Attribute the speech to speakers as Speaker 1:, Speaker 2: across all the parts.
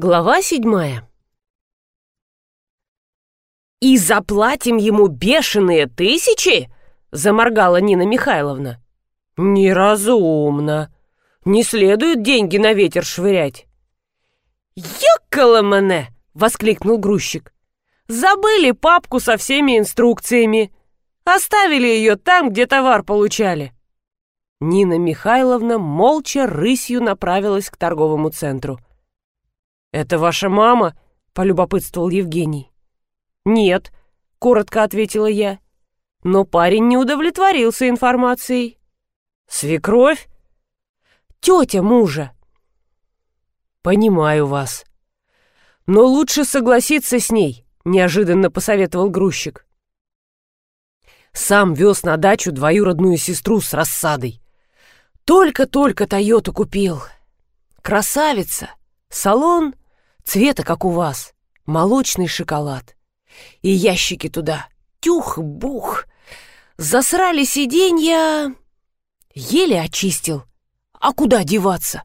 Speaker 1: Глава седьмая. «И заплатим ему бешеные тысячи?» — заморгала Нина Михайловна. «Неразумно. Не следует деньги на ветер швырять». «Ёккало воскликнул грузчик. «Забыли папку со всеми инструкциями. Оставили ее там, где товар получали». Нина Михайловна молча рысью направилась к торговому центру. «Это ваша мама?» — полюбопытствовал Евгений. «Нет», — коротко ответила я. Но парень не удовлетворился информацией. «Свекровь?» «Тетя мужа». «Понимаю вас. Но лучше согласиться с ней», — неожиданно посоветовал грузчик. Сам вез на дачу двоюродную сестру с рассадой. Только-только Тойоту купил. Красавица. Салон цвета, как у вас. Молочный шоколад. И ящики туда. Тюх-бух. Засрали сиденья. Еле очистил. А куда деваться?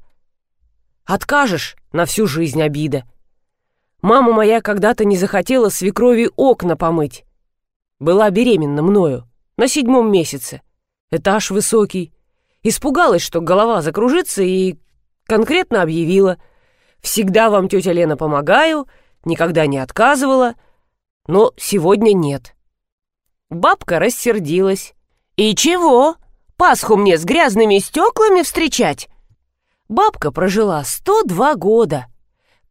Speaker 1: Откажешь, на всю жизнь обида. Мама моя когда-то не захотела свекрови окна помыть. Была беременна мною, на седьмом месяце. Этаж высокий, Испугалась, что голова закружится, и конкретно объявила. «Всегда вам, тетя Лена, помогаю, никогда не отказывала, но сегодня нет». Бабка рассердилась. «И чего? Пасху мне с грязными стеклами встречать?» Бабка прожила 102 года.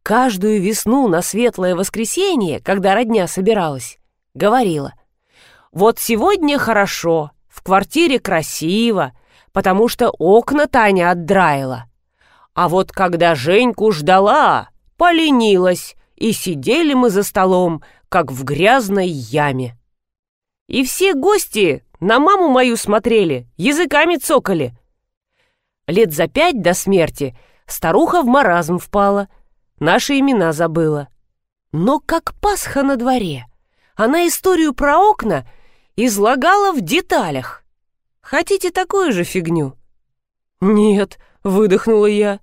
Speaker 1: Каждую весну на светлое воскресенье, когда родня собиралась, говорила. «Вот сегодня хорошо, в квартире красиво, потому что окна Таня отдраила. А вот когда Женьку ждала, поленилась, и сидели мы за столом, как в грязной яме. И все гости на маму мою смотрели, языками цокали. Лет за пять до смерти старуха в маразм впала, наши имена забыла. Но как Пасха на дворе, она историю про окна излагала в деталях. Хотите такую же фигню?» «Нет», — выдохнула я.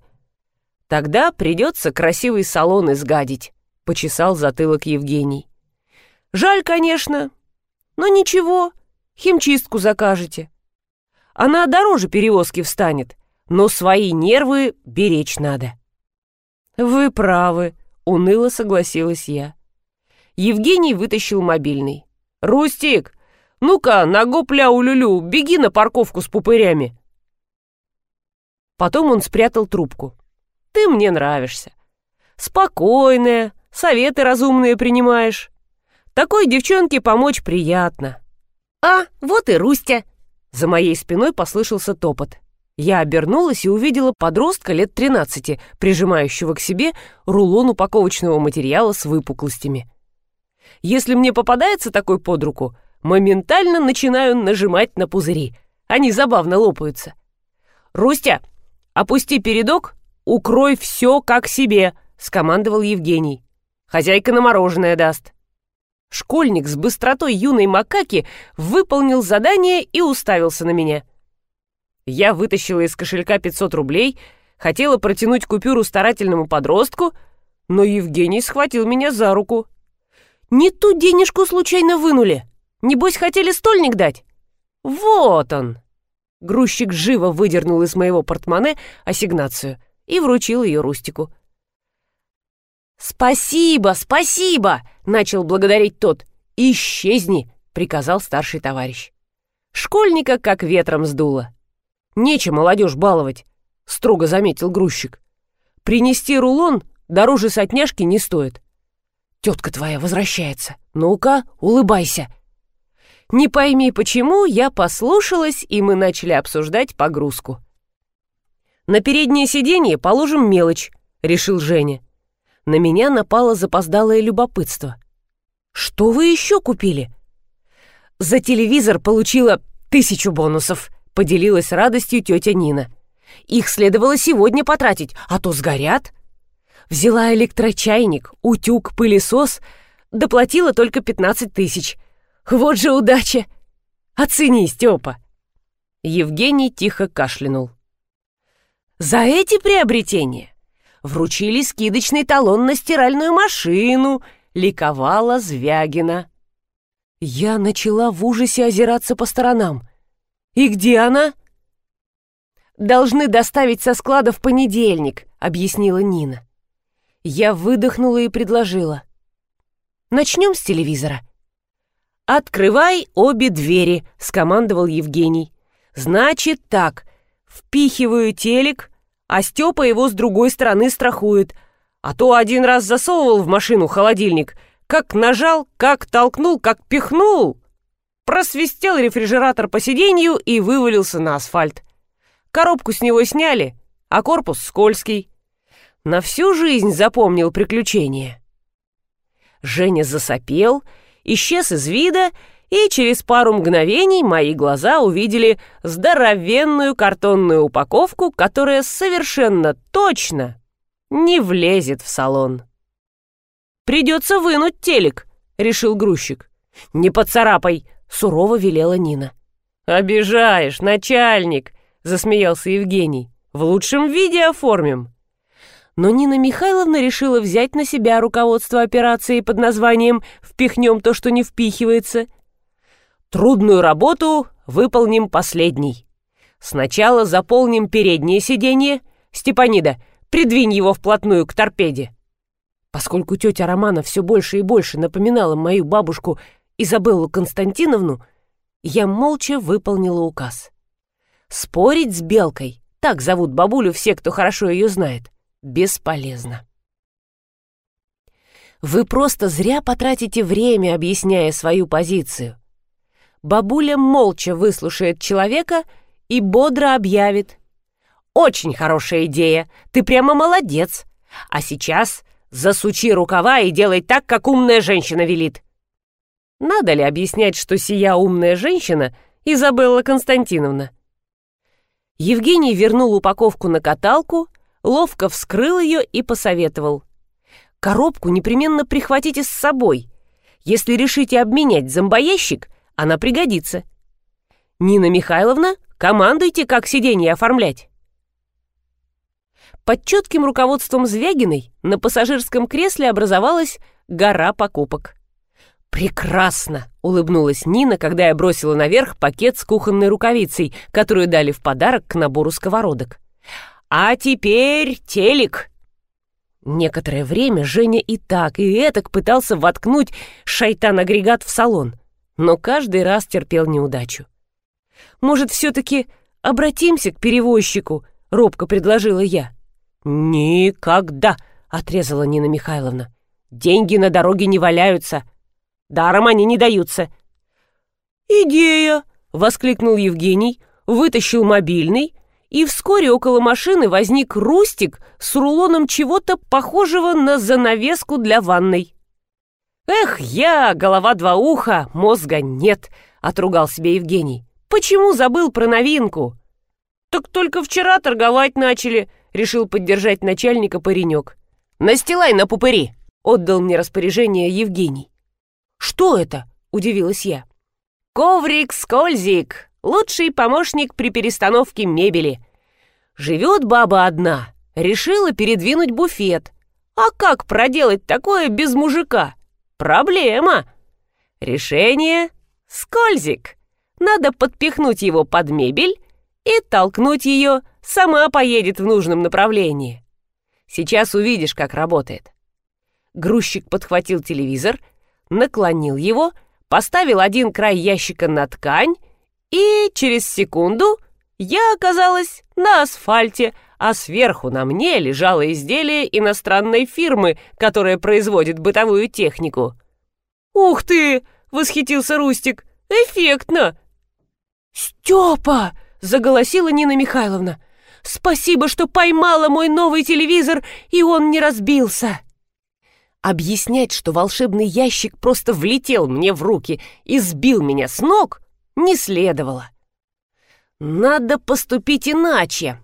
Speaker 1: «Тогда придется красивый салон изгадить», — почесал затылок Евгений. «Жаль, конечно, но ничего, химчистку закажете. Она дороже перевозки встанет, но свои нервы беречь надо». «Вы правы», — уныло согласилась я. Евгений вытащил мобильный. «Рустик, ну-ка, на гопля-улюлю, беги на парковку с пупырями. Потом он спрятал трубку. Ты мне нравишься. Спокойная, советы разумные принимаешь. Такой девчонке помочь приятно. А, вот и Рустя. За моей спиной послышался топот. Я обернулась и увидела подростка лет 13, прижимающего к себе рулон упаковочного материала с выпуклостями. Если мне попадается такой под руку, моментально начинаю нажимать на пузыри. Они забавно лопаются. «Рустя, опусти передок, укрой все как себе», — скомандовал Евгений. «Хозяйка на мороженое даст». Школьник с быстротой юной макаки выполнил задание и уставился на меня. Я вытащила из кошелька 500 рублей, хотела протянуть купюру старательному подростку, но Евгений схватил меня за руку. «Не ту денежку случайно вынули!» Небось, хотели стольник дать? Вот он!» Грузчик живо выдернул из моего портмоне ассигнацию и вручил ее Рустику. «Спасибо, спасибо!» — начал благодарить тот. «Исчезни!» — приказал старший товарищ. Школьника как ветром сдуло. «Нечем молодежь баловать», — строго заметил грузчик. «Принести рулон дороже сотняшки не стоит». «Тетка твоя возвращается. Ну-ка, улыбайся!» Не пойми почему, я послушалась, и мы начали обсуждать погрузку. «На переднее сиденье положим мелочь», — решил Женя. На меня напало запоздалое любопытство. «Что вы еще купили?» «За телевизор получила тысячу бонусов», — поделилась радостью тетя Нина. «Их следовало сегодня потратить, а то сгорят». Взяла электрочайник, утюг, пылесос, доплатила только 15 тысяч — вот же удача! Оцени, Степа!» Евгений тихо кашлянул. «За эти приобретения Вручили скидочный талон на стиральную машину, ликовала Звягина. Я начала в ужасе озираться по сторонам. «И где она?» «Должны доставить со склада в понедельник», — объяснила Нина. Я выдохнула и предложила. «Начнем с телевизора». «Открывай обе двери», — скомандовал Евгений. «Значит так, впихиваю телек, а Степа его с другой стороны страхует. А то один раз засовывал в машину холодильник, как нажал, как толкнул, как пихнул. Просвистел рефрижератор по сиденью и вывалился на асфальт. Коробку с него сняли, а корпус скользкий. На всю жизнь запомнил приключение. Женя засопел, исчез из вида и через пару мгновений мои глаза увидели здоровенную картонную упаковку, которая совершенно точно не влезет в салон. «Придется вынуть телек», — решил грузчик. «Не поцарапай», — сурово велела Нина. «Обижаешь, начальник», — засмеялся Евгений. «В лучшем виде оформим». Но Нина Михайловна решила взять на себя руководство операцией под названием «Впихнем то, что не впихивается», — Трудную работу выполним последней. Сначала заполним переднее сиденье. Степанида, придвинь его вплотную к торпеде. Поскольку тетя Романа все больше и больше напоминала мою бабушку Изабеллу Константиновну, я молча выполнила указ. Спорить с Белкой, так зовут бабулю все, кто хорошо ее знает, бесполезно. Вы просто зря потратите время, объясняя свою позицию бабуля молча выслушает человека и бодро объявит. «Очень хорошая идея, ты прямо молодец. А сейчас засучи рукава и делай так, как умная женщина велит». Надо ли объяснять, что сия умная женщина Изабелла Константиновна? Евгений вернул упаковку на каталку, ловко вскрыл ее и посоветовал. «Коробку непременно прихватите с собой. Если решите обменять зомбоящик, она пригодится. Нина Михайловна, командуйте, как сиденье оформлять. Под четким руководством Звягиной на пассажирском кресле образовалась гора покупок. «Прекрасно!» — улыбнулась Нина, когда я бросила наверх пакет с кухонной рукавицей, которую дали в подарок к набору сковородок. «А теперь телек!» Некоторое время Женя и так, и этак пытался воткнуть шайтан-агрегат в салон но каждый раз терпел неудачу. «Может, все-таки обратимся к перевозчику?» — робко предложила я. «Никогда!» — отрезала Нина Михайловна. «Деньги на дороге не валяются. Даром они не даются». «Идея!» — воскликнул Евгений, вытащил мобильный, и вскоре около машины возник Рустик с рулоном чего-то похожего на занавеску для ванной. «Эх, я, голова два уха, мозга нет», — отругал себе Евгений. «Почему забыл про новинку?» «Так только вчера торговать начали», — решил поддержать начальника паренек. «Настилай на пупыри», — отдал мне распоряжение Евгений. «Что это?» — удивилась я. «Коврик-скользик, лучший помощник при перестановке мебели. Живет баба одна, решила передвинуть буфет. А как проделать такое без мужика?» Проблема. Решение — скользик. Надо подпихнуть его под мебель и толкнуть ее, сама поедет в нужном направлении. Сейчас увидишь, как работает. Грузчик подхватил телевизор, наклонил его, поставил один край ящика на ткань, и через секунду я оказалась на асфальте, а сверху на мне лежало изделие иностранной фирмы, которая производит бытовую технику. «Ух ты!» — восхитился Рустик. «Эффектно!» «Степа!» — заголосила Нина Михайловна. «Спасибо, что поймала мой новый телевизор, и он не разбился!» Объяснять, что волшебный ящик просто влетел мне в руки и сбил меня с ног, не следовало. Надо поступить иначе.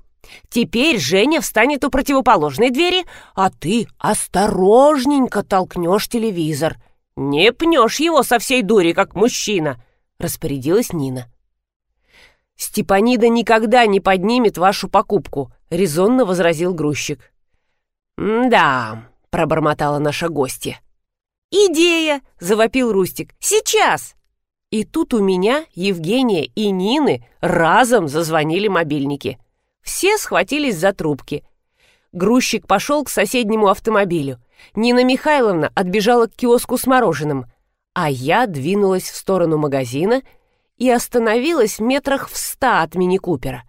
Speaker 1: Теперь Женя встанет у противоположной двери, а ты осторожненько толкнешь телевизор. Не пнешь его со всей дури, как мужчина, распорядилась Нина. Степанида никогда не поднимет вашу покупку, резонно возразил грузчик. «Да», — пробормотала наша гостья. «Идея!» — завопил Рустик. «Сейчас!» И тут у меня, Евгения и Нины разом зазвонили мобильники. Все схватились за трубки. Грузчик пошел к соседнему автомобилю. Нина Михайловна отбежала к киоску с мороженым, а я двинулась в сторону магазина и остановилась в метрах в ста от мини-купера.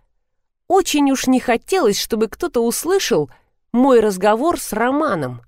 Speaker 1: Очень уж не хотелось, чтобы кто-то услышал мой разговор с Романом.